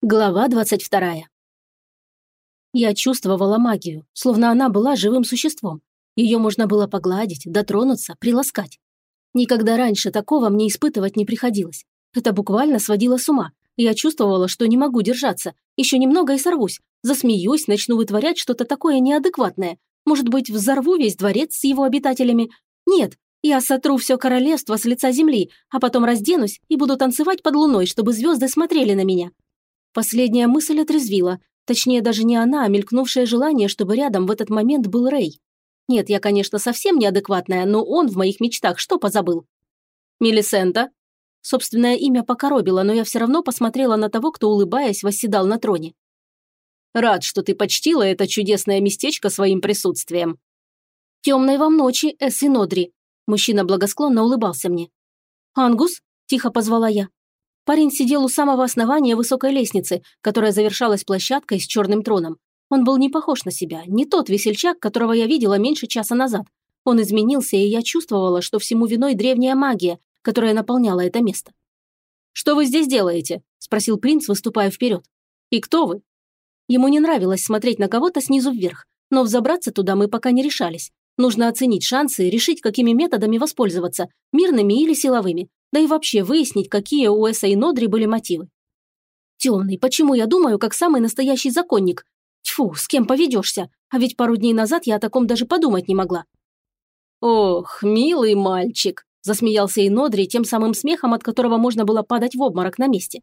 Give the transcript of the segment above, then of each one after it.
Глава 22. Я чувствовала магию, словно она была живым существом. Ее можно было погладить, дотронуться, приласкать. Никогда раньше такого мне испытывать не приходилось. Это буквально сводило с ума. Я чувствовала, что не могу держаться. Еще немного и сорвусь. Засмеюсь, начну вытворять что-то такое неадекватное. Может быть, взорву весь дворец с его обитателями. Нет, я сотру все королевство с лица земли, а потом разденусь и буду танцевать под луной, чтобы звезды смотрели на меня. Последняя мысль отрезвила. Точнее, даже не она, а мелькнувшее желание, чтобы рядом в этот момент был Рэй. Нет, я, конечно, совсем неадекватная, но он в моих мечтах что позабыл? Мелисента. Собственное имя покоробило, но я все равно посмотрела на того, кто, улыбаясь, восседал на троне. Рад, что ты почтила это чудесное местечко своим присутствием. Темной вам ночи, Эсси Нодри. Мужчина благосклонно улыбался мне. «Ангус?» – тихо позвала я. Парень сидел у самого основания высокой лестницы, которая завершалась площадкой с черным троном. Он был не похож на себя, не тот весельчак, которого я видела меньше часа назад. Он изменился, и я чувствовала, что всему виной древняя магия, которая наполняла это место. «Что вы здесь делаете?» – спросил принц, выступая вперед. «И кто вы?» Ему не нравилось смотреть на кого-то снизу вверх, но взобраться туда мы пока не решались. Нужно оценить шансы и решить, какими методами воспользоваться, мирными или силовыми да и вообще выяснить, какие у Эса и Нодри были мотивы. Темный, почему я думаю, как самый настоящий законник? Тьфу, с кем поведешься? А ведь пару дней назад я о таком даже подумать не могла. Ох, милый мальчик, засмеялся и Нодри тем самым смехом, от которого можно было падать в обморок на месте.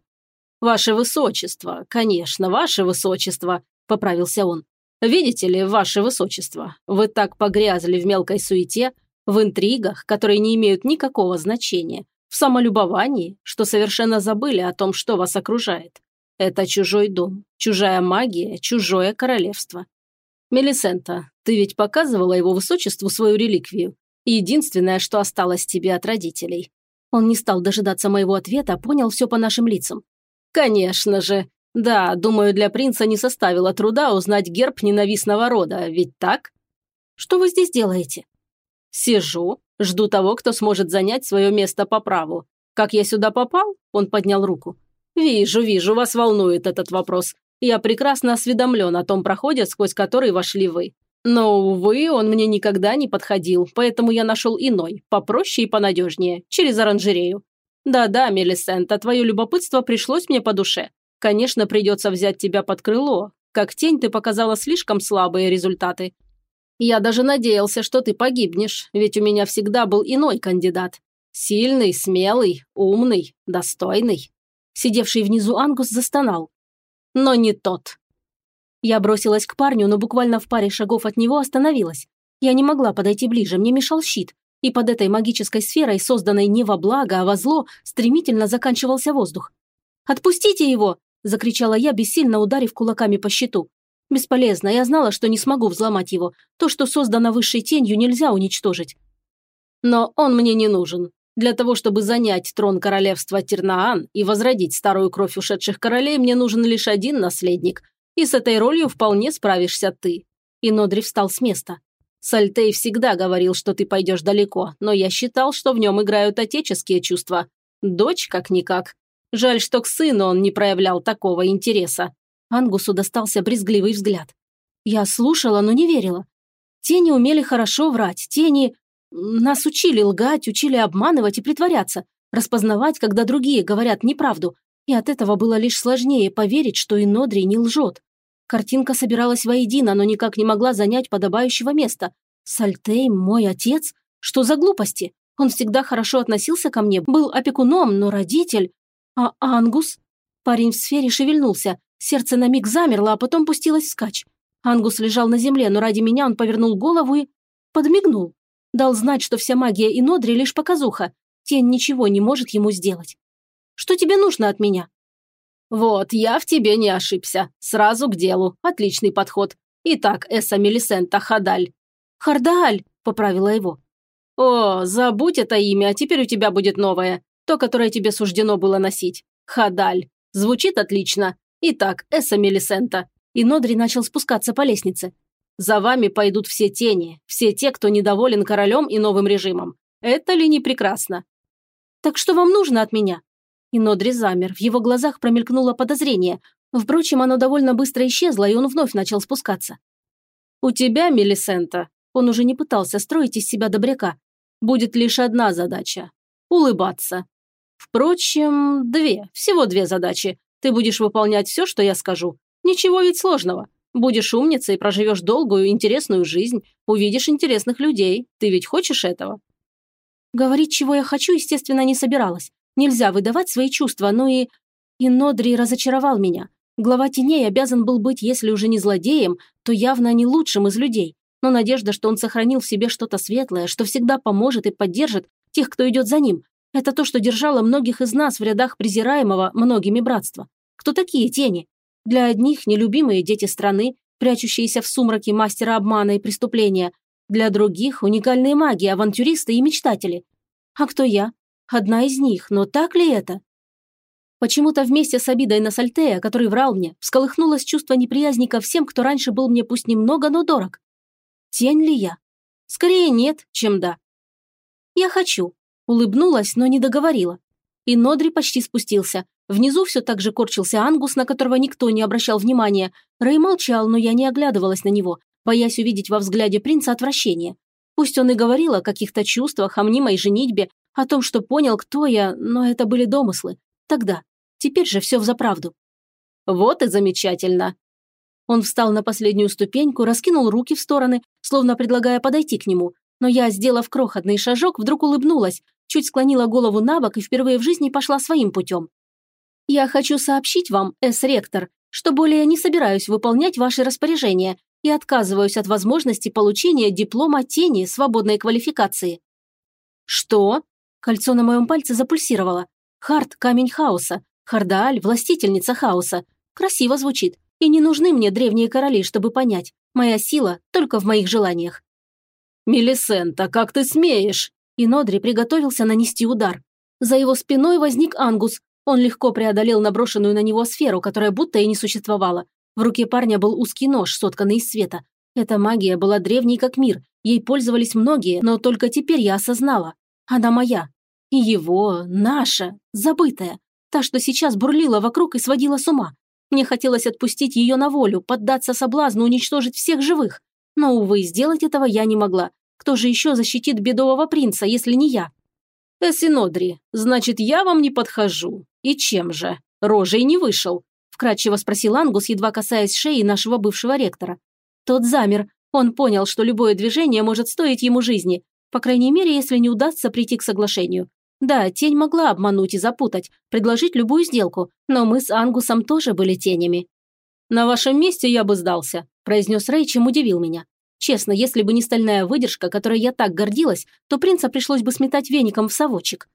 «Ваше высочество, конечно, ваше высочество», – поправился он. «Видите ли, ваше высочество, вы так погрязли в мелкой суете, в интригах, которые не имеют никакого значения, в самолюбовании, что совершенно забыли о том, что вас окружает. Это чужой дом, чужая магия, чужое королевство. Мелисента, ты ведь показывала его высочеству свою реликвию. Единственное, что осталось тебе от родителей. Он не стал дожидаться моего ответа, понял все по нашим лицам. Конечно же. Да, думаю, для принца не составило труда узнать герб ненавистного рода, ведь так? Что вы здесь делаете? Сижу, Жду того, кто сможет занять свое место по праву. Как я сюда попал?» Он поднял руку. «Вижу, вижу, вас волнует этот вопрос. Я прекрасно осведомлен о том проходе, сквозь который вошли вы. Но, увы, он мне никогда не подходил, поэтому я нашел иной, попроще и понадежнее, через оранжерею. Да-да, Мелисента, твое любопытство пришлось мне по душе. Конечно, придется взять тебя под крыло. Как тень ты показала слишком слабые результаты. Я даже надеялся, что ты погибнешь, ведь у меня всегда был иной кандидат. Сильный, смелый, умный, достойный. Сидевший внизу Ангус застонал. Но не тот. Я бросилась к парню, но буквально в паре шагов от него остановилась. Я не могла подойти ближе, мне мешал щит. И под этой магической сферой, созданной не во благо, а во зло, стремительно заканчивался воздух. «Отпустите его!» – закричала я, бессильно ударив кулаками по щиту. Бесполезно, я знала, что не смогу взломать его. То, что создано высшей тенью, нельзя уничтожить. Но он мне не нужен. Для того, чтобы занять трон королевства Тернаан и возродить старую кровь ушедших королей, мне нужен лишь один наследник. И с этой ролью вполне справишься ты. И Нодри встал с места. Сальтей всегда говорил, что ты пойдешь далеко, но я считал, что в нем играют отеческие чувства. Дочь как-никак. Жаль, что к сыну он не проявлял такого интереса. Ангусу достался брезгливый взгляд. Я слушала, но не верила. Тени умели хорошо врать, тени... Нас учили лгать, учили обманывать и притворяться, распознавать, когда другие говорят неправду, и от этого было лишь сложнее поверить, что и Нодри не лжет. Картинка собиралась воедино, но никак не могла занять подобающего места. Сальтей, мой отец? Что за глупости? Он всегда хорошо относился ко мне, был опекуном, но родитель... А Ангус? Парень в сфере шевельнулся, Сердце на миг замерло, а потом пустилось вскачь. Ангус лежал на земле, но ради меня он повернул голову и... подмигнул. Дал знать, что вся магия и Нодри лишь показуха. Тень ничего не может ему сделать. Что тебе нужно от меня? Вот, я в тебе не ошибся. Сразу к делу. Отличный подход. Итак, Эсса Мелисента Хадаль. Хардаль, поправила его. О, забудь это имя, а теперь у тебя будет новое. То, которое тебе суждено было носить. Хадаль. Звучит отлично. Итак, Эсса Мелисента. И Нодри начал спускаться по лестнице. За вами пойдут все тени, все те, кто недоволен королем и новым режимом. Это ли не прекрасно? Так что вам нужно от меня? И Нодри замер, в его глазах промелькнуло подозрение. Впрочем, оно довольно быстро исчезло, и он вновь начал спускаться. «У тебя, Мелисента, он уже не пытался строить из себя добряка, будет лишь одна задача – улыбаться. Впрочем, две, всего две задачи. Ты будешь выполнять все, что я скажу. Ничего ведь сложного. Будешь умницей, проживешь долгую, интересную жизнь, увидишь интересных людей. Ты ведь хочешь этого?» Говорить, чего я хочу, естественно, не собиралась. Нельзя выдавать свои чувства, ну и... И Нодри разочаровал меня. Глава теней обязан был быть, если уже не злодеем, то явно не лучшим из людей. Но надежда, что он сохранил в себе что-то светлое, что всегда поможет и поддержит тех, кто идет за ним, это то, что держало многих из нас в рядах презираемого многими братства. Кто такие тени? Для одних нелюбимые дети страны, прячущиеся в сумраке мастера обмана и преступления. Для других уникальные маги, авантюристы и мечтатели. А кто я? Одна из них, но так ли это? Почему-то вместе с обидой на Сальтея, который врал мне, всколыхнулось чувство неприязни ко всем, кто раньше был мне пусть немного, но дорог. Тень ли я? Скорее нет, чем да. Я хочу. Улыбнулась, но не договорила. И Нодри почти спустился. Внизу все так же корчился Ангус, на которого никто не обращал внимания. Рэй молчал, но я не оглядывалась на него, боясь увидеть во взгляде принца отвращение. Пусть он и говорил о каких-то чувствах, о мнимой женитьбе, о том, что понял, кто я, но это были домыслы. Тогда. Теперь же все взаправду. Вот и замечательно. Он встал на последнюю ступеньку, раскинул руки в стороны, словно предлагая подойти к нему. Но я, сделав крохотный шажок, вдруг улыбнулась, чуть склонила голову на бок и впервые в жизни пошла своим путем. «Я хочу сообщить вам, эс-ректор, что более не собираюсь выполнять ваши распоряжения и отказываюсь от возможности получения диплома тени свободной квалификации». «Что?» Кольцо на моем пальце запульсировало. «Хард – камень хаоса. Хардааль – властительница хаоса. Красиво звучит. И не нужны мне древние короли, чтобы понять. Моя сила только в моих желаниях». «Мелисента, как ты смеешь?» И Нодри приготовился нанести удар. За его спиной возник Ангус. Он легко преодолел наброшенную на него сферу, которая будто и не существовала. В руке парня был узкий нож, сотканный из света. Эта магия была древней как мир. Ей пользовались многие, но только теперь я осознала. Она моя. И его, наша, забытая. Та, что сейчас бурлила вокруг и сводила с ума. Мне хотелось отпустить ее на волю, поддаться соблазну уничтожить всех живых. Но, увы, сделать этого я не могла. Кто же еще защитит бедового принца, если не я? «Эссинодри, значит, я вам не подхожу. И чем же? Рожей не вышел?» Вкратчиво спросил Ангус, едва касаясь шеи нашего бывшего ректора. Тот замер. Он понял, что любое движение может стоить ему жизни. По крайней мере, если не удастся прийти к соглашению. Да, тень могла обмануть и запутать, предложить любую сделку, но мы с Ангусом тоже были тенями. «На вашем месте я бы сдался», – произнес Рэй, чем удивил меня. Честно, если бы не стальная выдержка, которой я так гордилась, то принца пришлось бы сметать веником в совочек.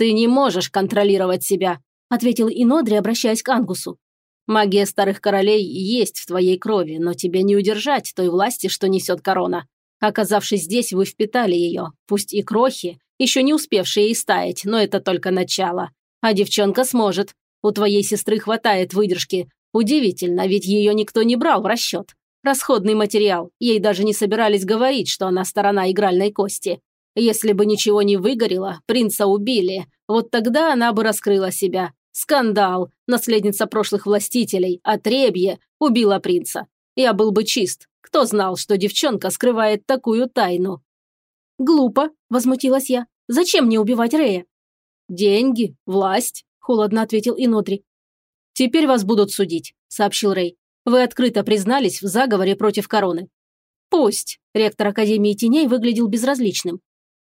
«Ты не можешь контролировать себя», – ответил Инодри, обращаясь к Ангусу. «Магия старых королей есть в твоей крови, но тебе не удержать той власти, что несет корона. Оказавшись здесь, вы впитали ее, пусть и крохи, еще не успевшие истаять, но это только начало. А девчонка сможет. У твоей сестры хватает выдержки. Удивительно, ведь ее никто не брал в расчет. Расходный материал. Ей даже не собирались говорить, что она сторона игральной кости. Если бы ничего не выгорело, принца убили. Вот тогда она бы раскрыла себя. Скандал. Наследница прошлых властителей, отребье, убила принца. Я был бы чист. Кто знал, что девчонка скрывает такую тайну? «Глупо», – возмутилась я. «Зачем мне убивать Рея?» «Деньги, власть», – холодно ответил Инодри. «Теперь вас будут судить», – сообщил Рэй. Вы открыто признались в заговоре против короны. Пусть. Ректор Академии Теней выглядел безразличным.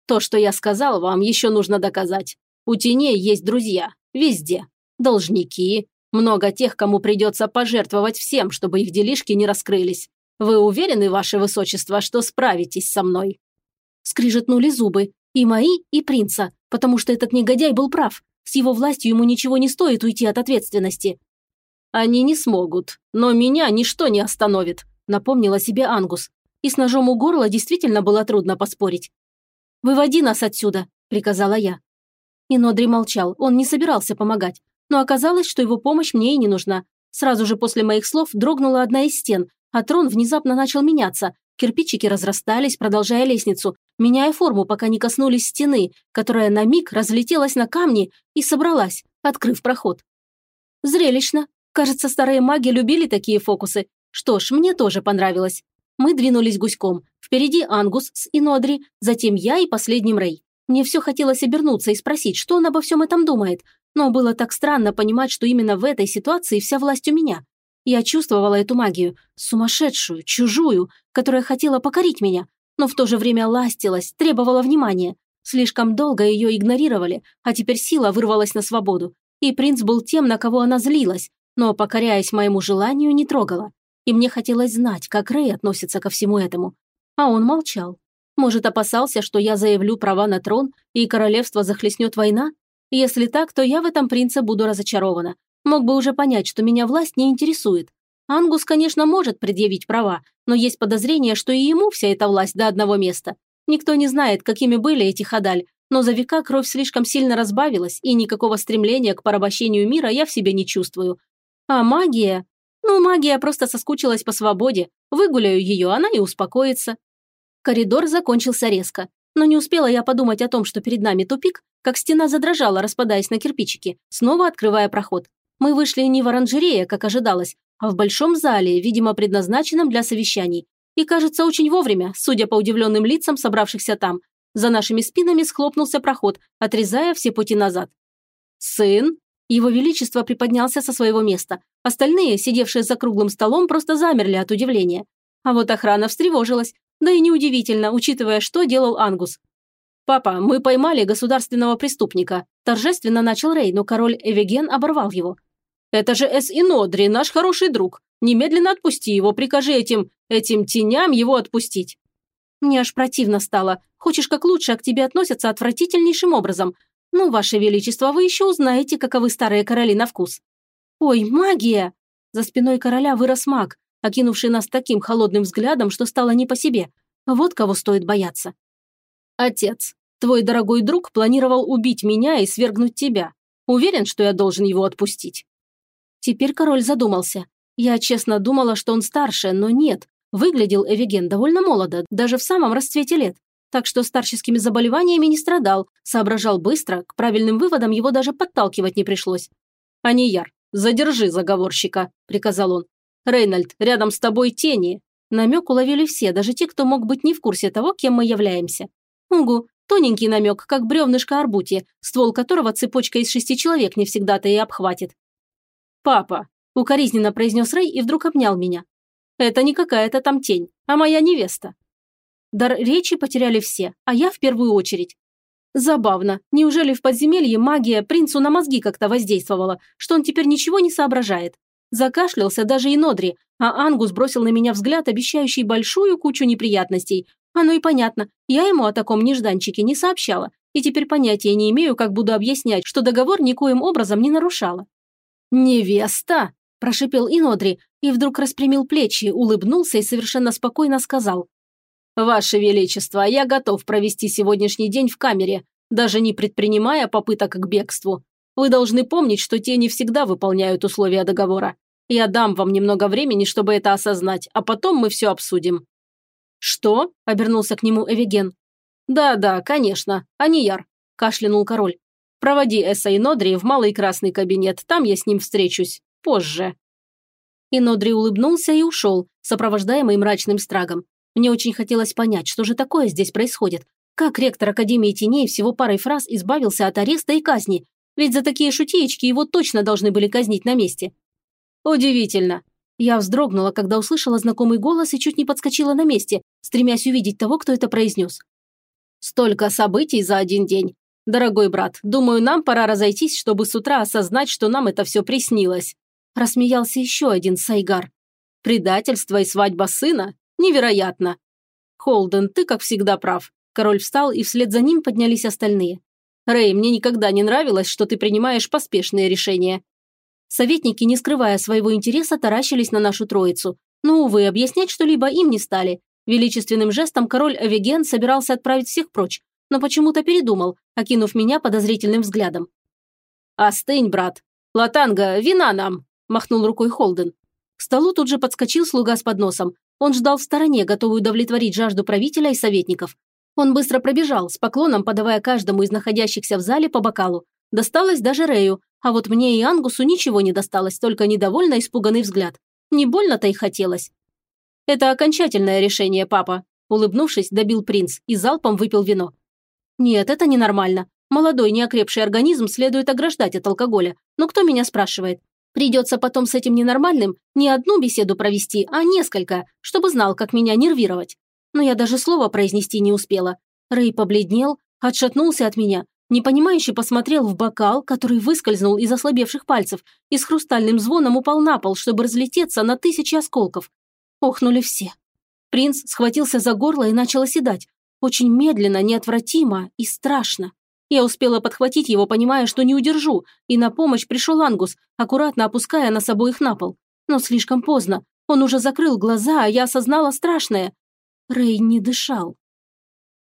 То, что я сказал, вам еще нужно доказать. У Теней есть друзья. Везде. Должники. Много тех, кому придется пожертвовать всем, чтобы их делишки не раскрылись. Вы уверены, ваше высочество, что справитесь со мной?» Скрижетнули зубы. И мои, и принца. Потому что этот негодяй был прав. С его властью ему ничего не стоит уйти от ответственности. «Они не смогут, но меня ничто не остановит», – напомнила себе Ангус. И с ножом у горла действительно было трудно поспорить. «Выводи нас отсюда», – приказала я. И Нодри молчал, он не собирался помогать. Но оказалось, что его помощь мне и не нужна. Сразу же после моих слов дрогнула одна из стен, а трон внезапно начал меняться. Кирпичики разрастались, продолжая лестницу, меняя форму, пока не коснулись стены, которая на миг разлетелась на камни и собралась, открыв проход. Зрелищно, Кажется, старые маги любили такие фокусы. Что ж, мне тоже понравилось. Мы двинулись гуськом. Впереди Ангус с Инодри, затем я и последним Рэй. Мне все хотелось обернуться и спросить, что он обо всем этом думает. Но было так странно понимать, что именно в этой ситуации вся власть у меня. Я чувствовала эту магию, сумасшедшую, чужую, которая хотела покорить меня, но в то же время ластилась, требовала внимания. Слишком долго ее игнорировали, а теперь сила вырвалась на свободу. И принц был тем, на кого она злилась, но, покоряясь моему желанию, не трогала. И мне хотелось знать, как Рэй относится ко всему этому. А он молчал. Может, опасался, что я заявлю права на трон, и королевство захлестнет война? Если так, то я в этом принце буду разочарована. Мог бы уже понять, что меня власть не интересует. Ангус, конечно, может предъявить права, но есть подозрение, что и ему вся эта власть до одного места. Никто не знает, какими были эти хадаль, но за века кровь слишком сильно разбавилась, и никакого стремления к порабощению мира я в себе не чувствую. А магия? Ну, магия просто соскучилась по свободе. Выгуляю ее, она и успокоится. Коридор закончился резко. Но не успела я подумать о том, что перед нами тупик, как стена задрожала, распадаясь на кирпичики, снова открывая проход. Мы вышли не в оранжерее, как ожидалось, а в большом зале, видимо, предназначенном для совещаний. И, кажется, очень вовремя, судя по удивленным лицам собравшихся там. За нашими спинами схлопнулся проход, отрезая все пути назад. «Сын?» Его Величество приподнялся со своего места. Остальные, сидевшие за круглым столом, просто замерли от удивления. А вот охрана встревожилась. Да и неудивительно, учитывая, что делал Ангус. «Папа, мы поймали государственного преступника», торжественно начал Рей, но король Эвеген оборвал его. Это же Эс Инодри, наш хороший друг. Немедленно отпусти его, прикажи этим, этим теням его отпустить». Мне аж противно стало. Хочешь как лучше, а к тебе относятся отвратительнейшим образом. Ну, ваше величество, вы еще узнаете, каковы старые короли на вкус. Ой, магия! За спиной короля вырос маг, окинувший нас таким холодным взглядом, что стало не по себе. Вот кого стоит бояться. Отец, твой дорогой друг планировал убить меня и свергнуть тебя. Уверен, что я должен его отпустить. Теперь король задумался. Я честно думала, что он старше, но нет. Выглядел Эвиген довольно молодо, даже в самом расцвете лет. Так что старческими заболеваниями не страдал, соображал быстро, к правильным выводам его даже подталкивать не пришлось. «Анияр, задержи заговорщика», – приказал он. «Рейнольд, рядом с тобой тени». Намек уловили все, даже те, кто мог быть не в курсе того, кем мы являемся. Угу, тоненький намек, как бревнышко арбутье, ствол которого цепочка из шести человек не всегда-то и обхватит. «Папа», – укоризненно произнес Рэй и вдруг обнял меня. «Это не какая-то там тень, а моя невеста». Дар речи потеряли все, а я в первую очередь. Забавно. Неужели в подземелье магия принцу на мозги как-то воздействовала, что он теперь ничего не соображает? Закашлялся даже и Нодри, а Ангус бросил на меня взгляд, обещающий большую кучу неприятностей. Оно и понятно, я ему о таком нежданчике не сообщала, и теперь понятия не имею, как буду объяснять, что договор никоим образом не нарушала. «Невеста!» – прошипел Инодри и вдруг распрямил плечи, улыбнулся и совершенно спокойно сказал. «Ваше Величество, я готов провести сегодняшний день в камере, даже не предпринимая попыток к бегству. Вы должны помнить, что те не всегда выполняют условия договора. Я дам вам немного времени, чтобы это осознать, а потом мы все обсудим». «Что?» – обернулся к нему Эвиген. «Да-да, конечно, Анияр», – кашлянул король. Проводи Эса и Нодри в малый красный кабинет, там я с ним встречусь. Позже». И Нодри улыбнулся и ушел, сопровождаемый мрачным страгом. Мне очень хотелось понять, что же такое здесь происходит. Как ректор Академии Теней всего парой фраз избавился от ареста и казни? Ведь за такие шутеечки его точно должны были казнить на месте. Удивительно. Я вздрогнула, когда услышала знакомый голос и чуть не подскочила на месте, стремясь увидеть того, кто это произнес. Столько событий за один день. «Дорогой брат, думаю, нам пора разойтись, чтобы с утра осознать, что нам это все приснилось». Рассмеялся еще один Сайгар. «Предательство и свадьба сына? Невероятно!» «Холден, ты, как всегда, прав». Король встал, и вслед за ним поднялись остальные. «Рэй, мне никогда не нравилось, что ты принимаешь поспешные решения». Советники, не скрывая своего интереса, таращились на нашу троицу. Но, увы, объяснять что-либо им не стали. Величественным жестом король Авиген собирался отправить всех прочь, но почему-то передумал, окинув меня подозрительным взглядом. «Остынь, брат. Латанга, вина нам!» – махнул рукой Холден. К столу тут же подскочил слуга с подносом. Он ждал в стороне, готовый удовлетворить жажду правителя и советников. Он быстро пробежал, с поклоном подавая каждому из находящихся в зале по бокалу. Досталось даже Рэю, А вот мне и Ангусу ничего не досталось, только недовольно испуганный взгляд. Не больно-то и хотелось. «Это окончательное решение, папа», – улыбнувшись, добил принц и залпом выпил вино. «Нет, это ненормально. Молодой неокрепший организм следует ограждать от алкоголя. Но кто меня спрашивает? Придется потом с этим ненормальным не одну беседу провести, а несколько, чтобы знал, как меня нервировать. Но я даже слова произнести не успела. Рэй побледнел, отшатнулся от меня, непонимающе посмотрел в бокал, который выскользнул из ослабевших пальцев и с хрустальным звоном упал на пол, чтобы разлететься на тысячи осколков. Охнули все. Принц схватился за горло и начал оседать. Очень медленно, неотвратимо и страшно. Я успела подхватить его, понимая, что не удержу, и на помощь пришел Ангус, аккуратно опуская нас обоих на пол. Но слишком поздно. Он уже закрыл глаза, а я осознала страшное. Рэй не дышал.